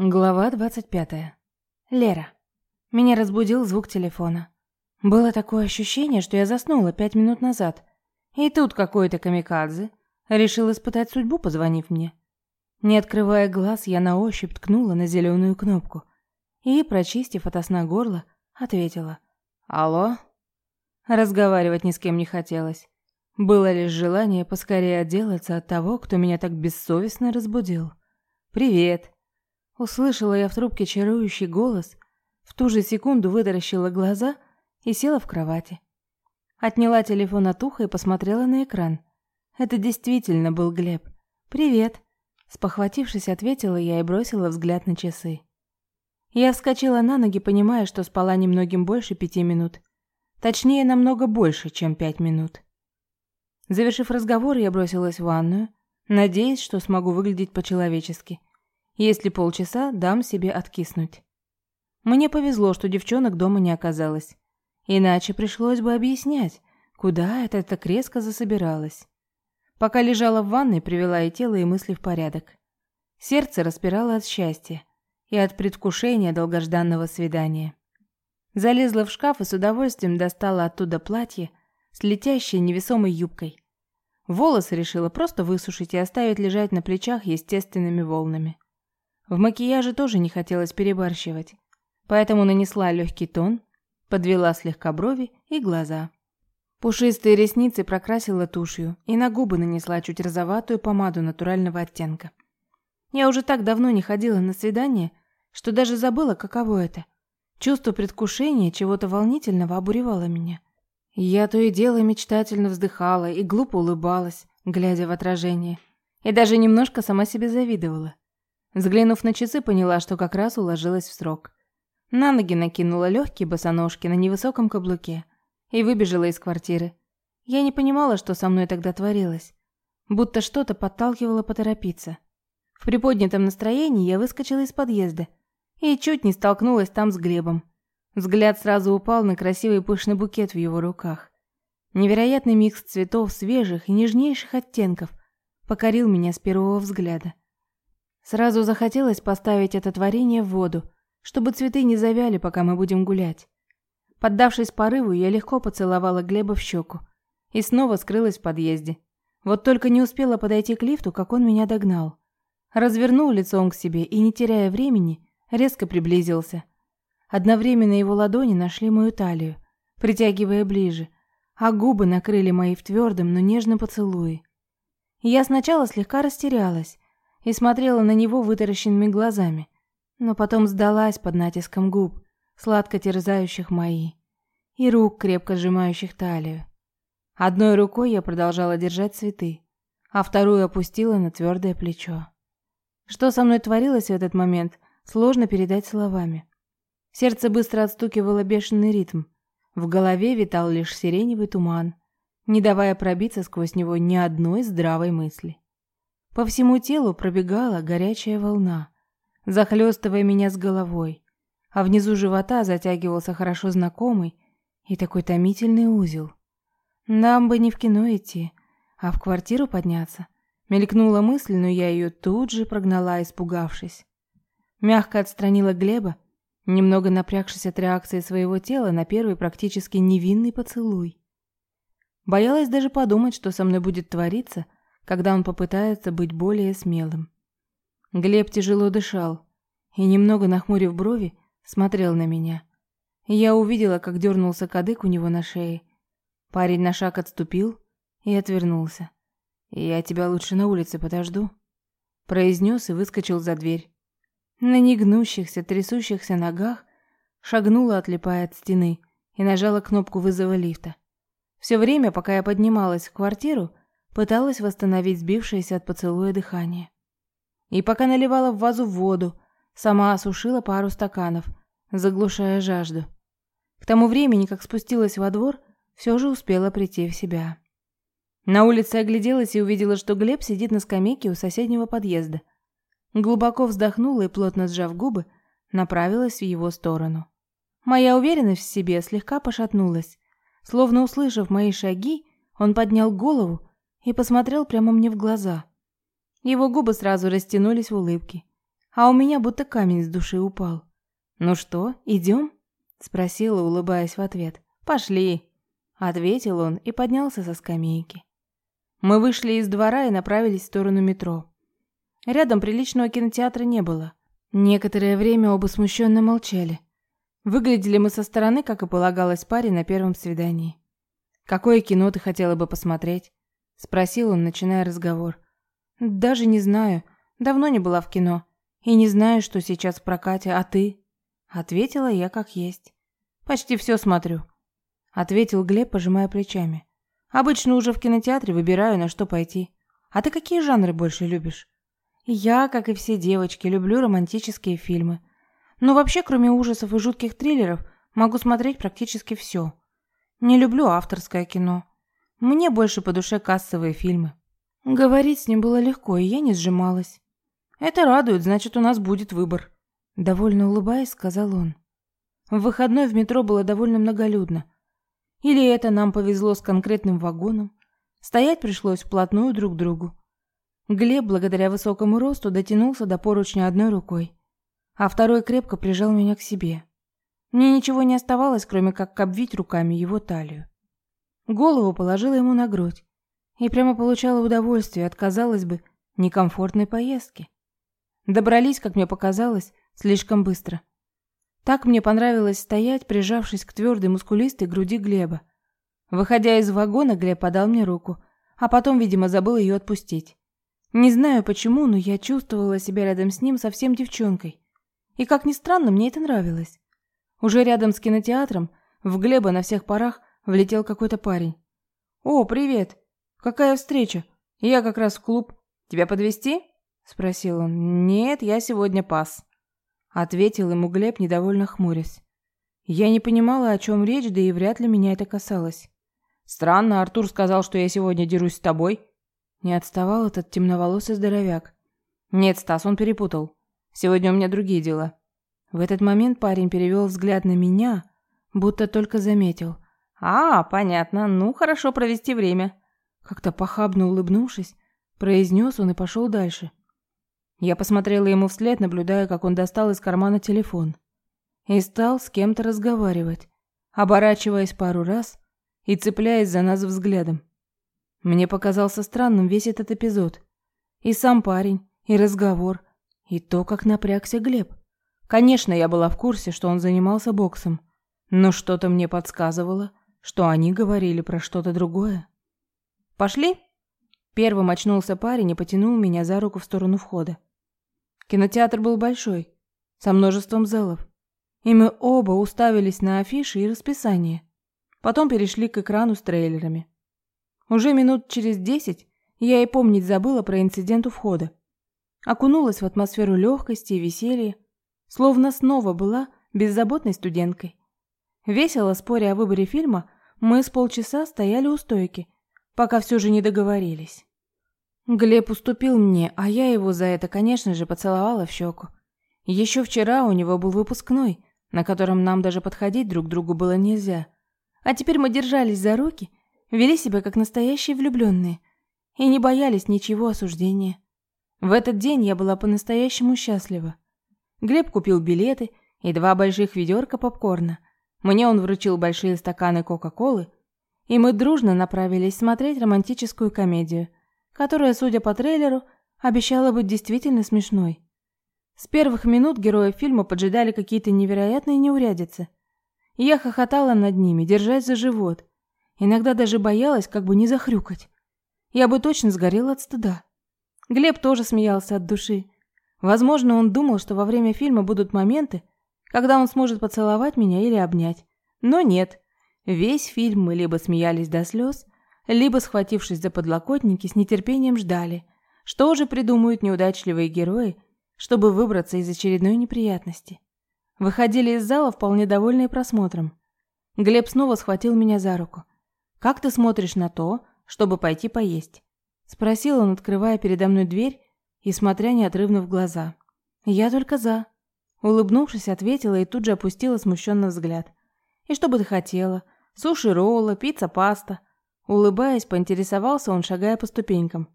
Глава 25. Лера. Меня разбудил звук телефона. Было такое ощущение, что я заснула пять минут назад. И тут какой-то камикадзе решил испытать судьбу, позвонив мне. Не открывая глаз, я на ощупь ткнула на зеленую кнопку и, прочистив от сна горло, ответила. «Алло?» Разговаривать ни с кем не хотелось. Было лишь желание поскорее отделаться от того, кто меня так бессовестно разбудил. «Привет!» Услышала я в трубке чарующий голос, в ту же секунду вытаращила глаза и села в кровати. Отняла телефон от уха и посмотрела на экран. Это действительно был Глеб. «Привет!» Спохватившись, ответила я и бросила взгляд на часы. Я вскочила на ноги, понимая, что спала немногим больше пяти минут. Точнее, намного больше, чем пять минут. Завершив разговор, я бросилась в ванную, надеясь, что смогу выглядеть по-человечески. Если полчаса, дам себе откиснуть. Мне повезло, что девчонок дома не оказалось. Иначе пришлось бы объяснять, куда это так резко засобиралась. Пока лежала в ванной, привела и тело, и мысли в порядок. Сердце распирало от счастья и от предвкушения долгожданного свидания. Залезла в шкаф и с удовольствием достала оттуда платье с летящей невесомой юбкой. Волосы решила просто высушить и оставить лежать на плечах естественными волнами. В макияже тоже не хотелось перебарщивать, поэтому нанесла легкий тон, подвела слегка брови и глаза. Пушистые ресницы прокрасила тушью и на губы нанесла чуть розоватую помаду натурального оттенка. Я уже так давно не ходила на свидание, что даже забыла, каково это. Чувство предвкушения чего-то волнительного обуревало меня. Я то и дело мечтательно вздыхала и глупо улыбалась, глядя в отражение, и даже немножко сама себе завидовала. Взглянув на часы, поняла, что как раз уложилась в срок. На ноги накинула легкие босоножки на невысоком каблуке и выбежала из квартиры. Я не понимала, что со мной тогда творилось. Будто что-то подталкивало поторопиться. В приподнятом настроении я выскочила из подъезда и чуть не столкнулась там с Глебом. Взгляд сразу упал на красивый пышный букет в его руках. Невероятный микс цветов свежих и нежнейших оттенков покорил меня с первого взгляда. Сразу захотелось поставить это творение в воду, чтобы цветы не завяли, пока мы будем гулять. Поддавшись порыву, я легко поцеловала Глеба в щеку и снова скрылась в подъезде. Вот только не успела подойти к лифту, как он меня догнал. Развернул лицом к себе и, не теряя времени, резко приблизился. Одновременно его ладони нашли мою талию, притягивая ближе, а губы накрыли мои в твердом, но нежном поцелуе. Я сначала слегка растерялась, и смотрела на него вытаращенными глазами, но потом сдалась под натиском губ, сладко терзающих мои, и рук, крепко сжимающих талию. Одной рукой я продолжала держать цветы, а вторую опустила на твердое плечо. Что со мной творилось в этот момент, сложно передать словами. Сердце быстро отстукивало бешеный ритм. В голове витал лишь сиреневый туман, не давая пробиться сквозь него ни одной здравой мысли. По всему телу пробегала горячая волна, захлестывая меня с головой, а внизу живота затягивался хорошо знакомый и такой томительный узел. Нам бы не в кино идти, а в квартиру подняться. Мелькнула мысль, но я ее тут же прогнала, испугавшись. Мягко отстранила Глеба, немного напрягшись от реакции своего тела на первый практически невинный поцелуй. Боялась даже подумать, что со мной будет твориться – когда он попытается быть более смелым. Глеб тяжело дышал и, немного нахмурив брови, смотрел на меня. Я увидела, как дернулся кадык у него на шее. Парень на шаг отступил и отвернулся. «Я тебя лучше на улице подожду», — произнес и выскочил за дверь. На негнущихся, трясущихся ногах шагнула, отлипая от стены, и нажала кнопку вызова лифта. Все время, пока я поднималась в квартиру, Пыталась восстановить сбившееся от поцелуя дыхание. И пока наливала в вазу воду, сама осушила пару стаканов, заглушая жажду. К тому времени, как спустилась во двор, все же успела прийти в себя. На улице огляделась и увидела, что Глеб сидит на скамейке у соседнего подъезда. Глубоко вздохнула и, плотно сжав губы, направилась в его сторону. Моя уверенность в себе слегка пошатнулась. Словно услышав мои шаги, он поднял голову и посмотрел прямо мне в глаза. Его губы сразу растянулись в улыбке, а у меня будто камень с души упал. «Ну что, идем?» — спросила, улыбаясь в ответ. «Пошли!» — ответил он и поднялся со скамейки. Мы вышли из двора и направились в сторону метро. Рядом приличного кинотеатра не было. Некоторое время оба смущенно молчали. Выглядели мы со стороны, как и полагалось паре на первом свидании. «Какое кино ты хотела бы посмотреть?» — спросил он, начиная разговор. «Даже не знаю. Давно не была в кино. И не знаю, что сейчас в прокате. А ты?» Ответила я как есть. «Почти все смотрю», — ответил Глеб, пожимая плечами. «Обычно уже в кинотеатре выбираю, на что пойти. А ты какие жанры больше любишь?» «Я, как и все девочки, люблю романтические фильмы. Но вообще, кроме ужасов и жутких триллеров, могу смотреть практически все. Не люблю авторское кино. Мне больше по душе кассовые фильмы. Говорить с ним было легко, и я не сжималась. Это радует, значит, у нас будет выбор. Довольно улыбаясь, сказал он. В выходной в метро было довольно многолюдно. Или это нам повезло с конкретным вагоном. Стоять пришлось вплотную друг к другу. Глеб, благодаря высокому росту, дотянулся до поручня одной рукой, а второй крепко прижал меня к себе. Мне ничего не оставалось, кроме как обвить руками его талию. Голову положила ему на грудь и прямо получала удовольствие от, казалось бы, некомфортной поездки. Добрались, как мне показалось, слишком быстро. Так мне понравилось стоять, прижавшись к твердой мускулистой груди Глеба. Выходя из вагона, Глеб подал мне руку, а потом, видимо, забыл ее отпустить. Не знаю почему, но я чувствовала себя рядом с ним совсем девчонкой. И, как ни странно, мне это нравилось. Уже рядом с кинотеатром в Глеба на всех парах влетел какой-то парень. «О, привет! Какая встреча? Я как раз в клуб. Тебя подвести? спросил он. «Нет, я сегодня пас», — ответил ему Глеб, недовольно хмурясь. Я не понимала, о чем речь, да и вряд ли меня это касалось. «Странно, Артур сказал, что я сегодня дерусь с тобой». Не отставал этот темноволосый здоровяк. «Нет, Стас, он перепутал. Сегодня у меня другие дела». В этот момент парень перевел взгляд на меня, будто только заметил. «А, понятно. Ну, хорошо провести время». Как-то похабно улыбнувшись, произнес он и пошел дальше. Я посмотрела ему вслед, наблюдая, как он достал из кармана телефон. И стал с кем-то разговаривать, оборачиваясь пару раз и цепляясь за нас взглядом. Мне показался странным весь этот эпизод. И сам парень, и разговор, и то, как напрягся Глеб. Конечно, я была в курсе, что он занимался боксом, но что-то мне подсказывало, что они говорили про что-то другое. «Пошли?» Первым очнулся парень и потянул меня за руку в сторону входа. Кинотеатр был большой, со множеством залов, и мы оба уставились на афиши и расписание. Потом перешли к экрану с трейлерами. Уже минут через десять я и помнить забыла про инцидент у входа. Окунулась в атмосферу легкости и веселья, Словно снова была беззаботной студенткой. Весело споря о выборе фильма, мы с полчаса стояли у стойки, пока все же не договорились. Глеб уступил мне, а я его за это, конечно же, поцеловала в щеку. Еще вчера у него был выпускной, на котором нам даже подходить друг к другу было нельзя. А теперь мы держались за руки, вели себя как настоящие влюбленные и не боялись ничего осуждения. В этот день я была по-настоящему счастлива. Глеб купил билеты и два больших ведерка попкорна. Мне он вручил большие стаканы Кока-Колы, и мы дружно направились смотреть романтическую комедию, которая, судя по трейлеру, обещала быть действительно смешной. С первых минут герои фильма поджидали какие-то невероятные неурядицы. Я хохотала над ними, держась за живот. Иногда даже боялась, как бы не захрюкать. Я бы точно сгорела от стыда. Глеб тоже смеялся от души. Возможно, он думал, что во время фильма будут моменты, когда он сможет поцеловать меня или обнять. Но нет. Весь фильм мы либо смеялись до слез, либо, схватившись за подлокотники, с нетерпением ждали, что же придумают неудачливые герои, чтобы выбраться из очередной неприятности. Выходили из зала вполне довольные просмотром. Глеб снова схватил меня за руку. «Как ты смотришь на то, чтобы пойти поесть?» Спросил он, открывая передо мной дверь и смотря неотрывно в глаза. «Я только за». Улыбнувшись, ответила и тут же опустила смущенный взгляд. «И что бы ты хотела? Суши, роллы, пицца, паста?» Улыбаясь, поинтересовался он, шагая по ступенькам.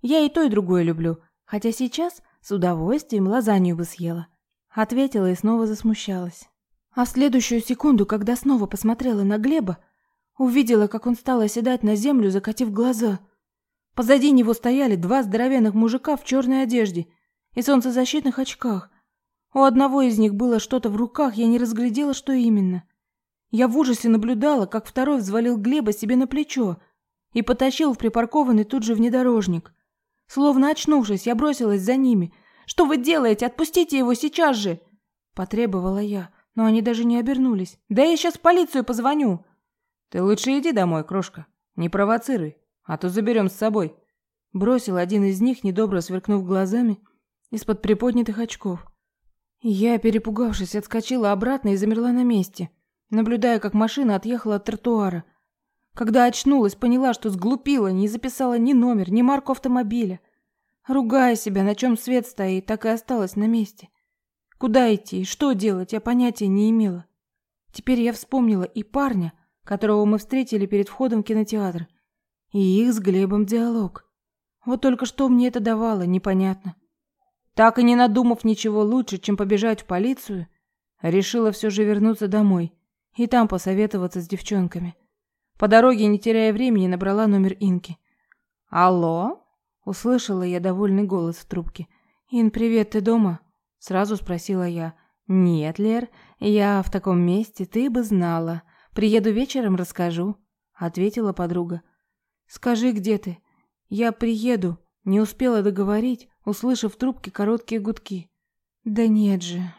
«Я и то, и другое люблю, хотя сейчас С удовольствием лазанью бы съела. Ответила и снова засмущалась. А в следующую секунду, когда снова посмотрела на Глеба, увидела, как он стал оседать на землю, закатив глаза. Позади него стояли два здоровенных мужика в черной одежде и солнцезащитных очках. У одного из них было что-то в руках, я не разглядела, что именно. Я в ужасе наблюдала, как второй взвалил Глеба себе на плечо и потащил в припаркованный тут же внедорожник. Словно очнувшись, я бросилась за ними. «Что вы делаете? Отпустите его сейчас же!» Потребовала я, но они даже не обернулись. «Да я сейчас в полицию позвоню!» «Ты лучше иди домой, крошка. Не провоцируй, а то заберем с собой». Бросил один из них, недобро сверкнув глазами из-под приподнятых очков. Я, перепугавшись, отскочила обратно и замерла на месте наблюдая, как машина отъехала от тротуара. Когда очнулась, поняла, что сглупила, не записала ни номер, ни марку автомобиля. Ругая себя, на чем свет стоит, так и осталась на месте. Куда идти и что делать, я понятия не имела. Теперь я вспомнила и парня, которого мы встретили перед входом в кинотеатр, и их с Глебом диалог. Вот только что мне это давало, непонятно. Так и не надумав ничего лучше, чем побежать в полицию, решила все же вернуться домой и там посоветоваться с девчонками. По дороге, не теряя времени, набрала номер Инки. «Алло?» — услышала я довольный голос в трубке. «Ин, привет, ты дома?» — сразу спросила я. «Нет, Лер, я в таком месте, ты бы знала. Приеду вечером, расскажу», — ответила подруга. «Скажи, где ты?» «Я приеду», — не успела договорить, услышав в трубке короткие гудки. «Да нет же,